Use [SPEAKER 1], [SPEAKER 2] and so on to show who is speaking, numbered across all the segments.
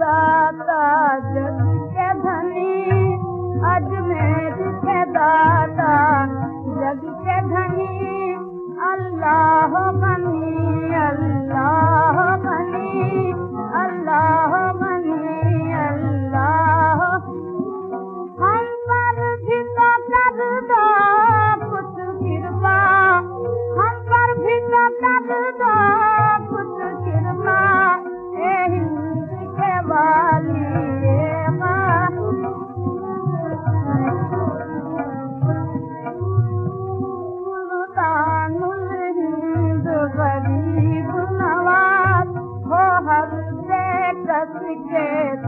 [SPEAKER 1] दाता regret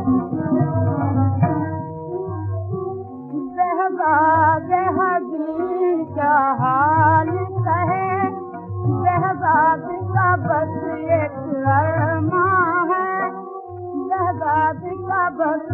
[SPEAKER 1] बस